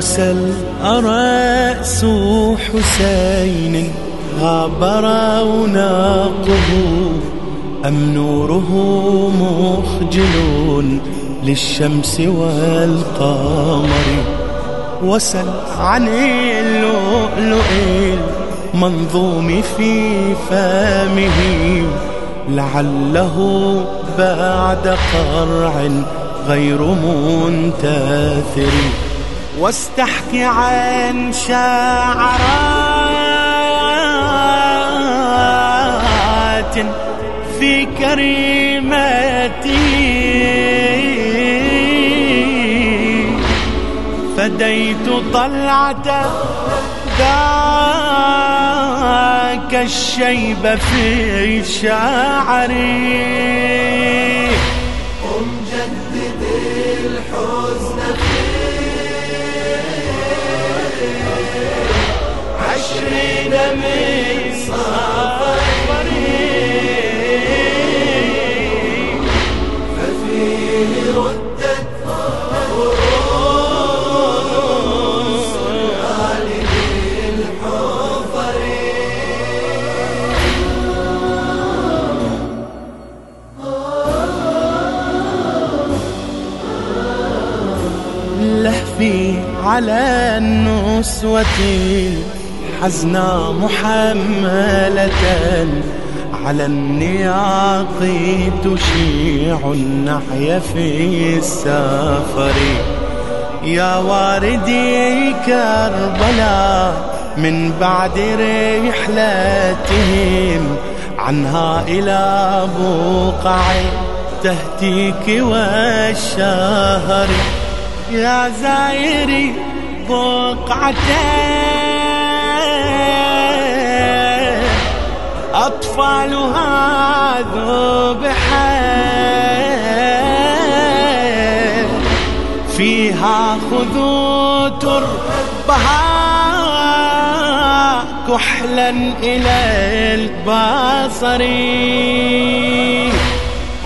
وسل أرأس حسين غاب روناقه أم نوره مخجل للشمس والقمر؟ وسل عن اللؤلؤ المنظوم في فمه لعله بعد قرع غير منتثر. واستحك عن شعرات في كريمتي. فديت طلعة ذاك الشيب في شعري. من صفري ففيه ردت رؤوس الآل للحفر لهفي على النسوة. حزنا محملة على النياق تشيع النحي في السفر. يا واردي كربلاء من بعد رحلتهم عنها إلى بقع تهتيك والشهر. يا زائري بقعتين أطفالها ذبحين. فيها خذوا تربها كحلا إلى البصر.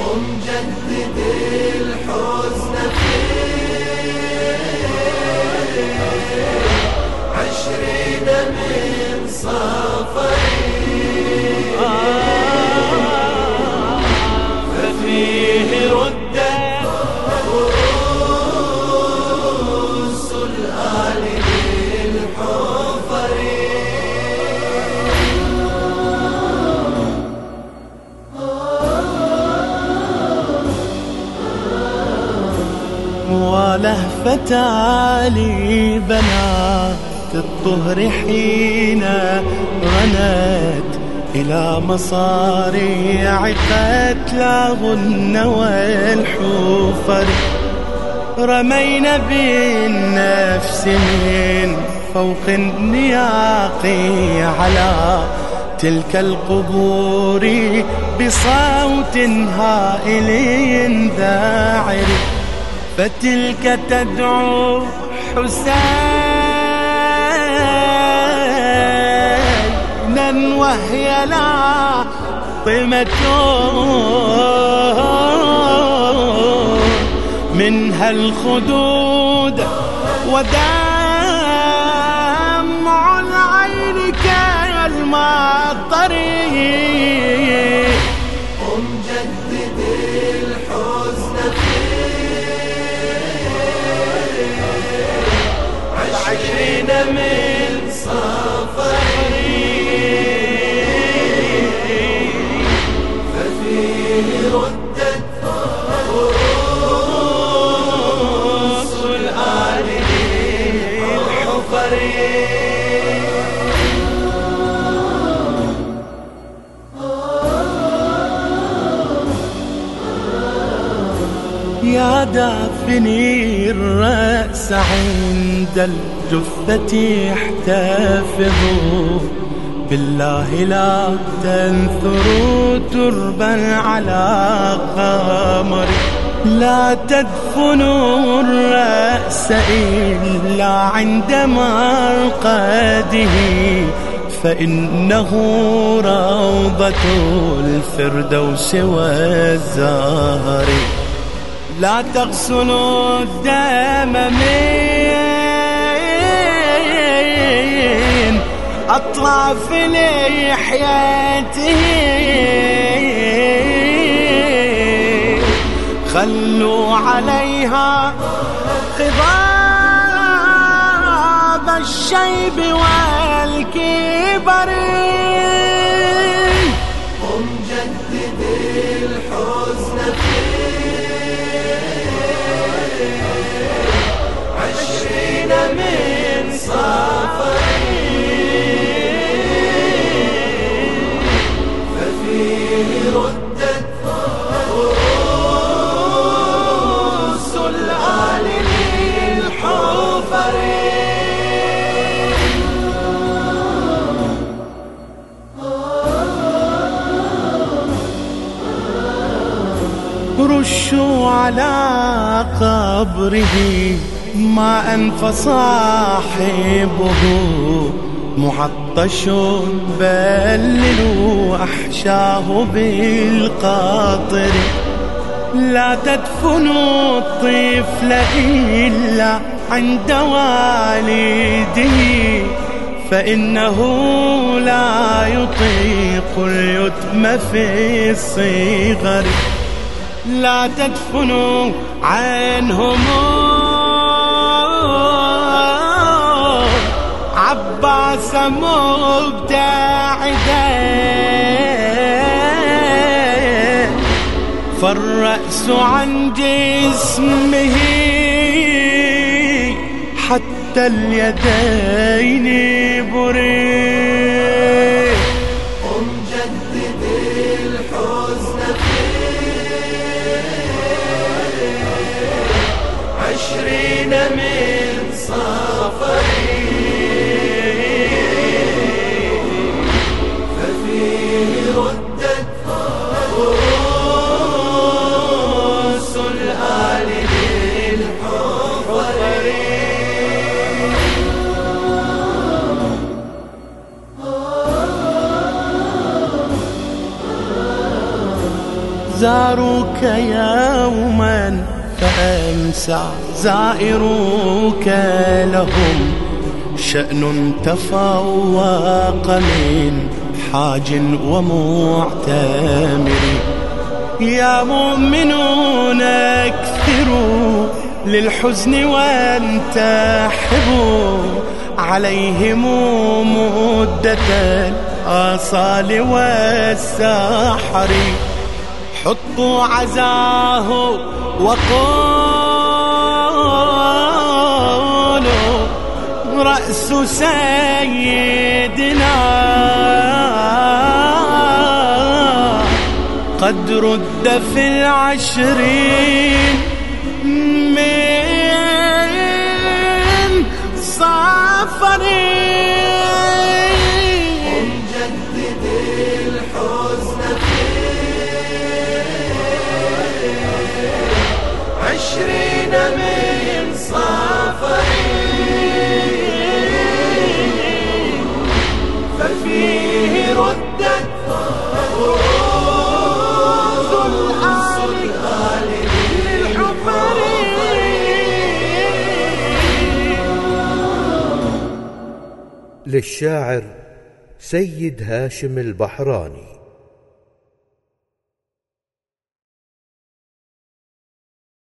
ومجدد الحزن عشرين من صفري ولهفة علي بنات الطهر حين رنت إلى مصاريع قتلاهن والحفر. رمينا بالنفس من فوق النياق على تلك القبور بصوت هائل ذاعر فتلك تدعو حسينا وهي لاطمة منها الخدود ودمع العين كالمطر. دافني الرأس عند الجثة احتفظوا بالله لا تنثروا تربا على قمري لا تدفنوا الرأس إلا عند مرقده. فإنه روضة الفردوس والزهر. لا تغسلوا الدم من أطراف لحياته خلوا عليها خضاب الشيب والكبر. على قبره ماء فصاحبه معطش بللوا أحشاه بالقاطر لا تدفنوا الطفل إلا عند والده فإنه لا يطيق اليتم في الصغر لا تدفنوا عنهم. عباس مبتعدا فالرأس عن جسمه حتى اليدين بريء. عشرين من صفري ففيه ردت زاروك يوما فأمسى زائروك لهم شأن تفوق من حاج ومعتمر. يا مؤمنون اكثروا للحزن وانتحبوا عليهم مدة الآصال والسحر. حطوا عزاه وقولوا رأس سيدنا قد رد في العشرين. للشاعر سيد هاشم البحراني.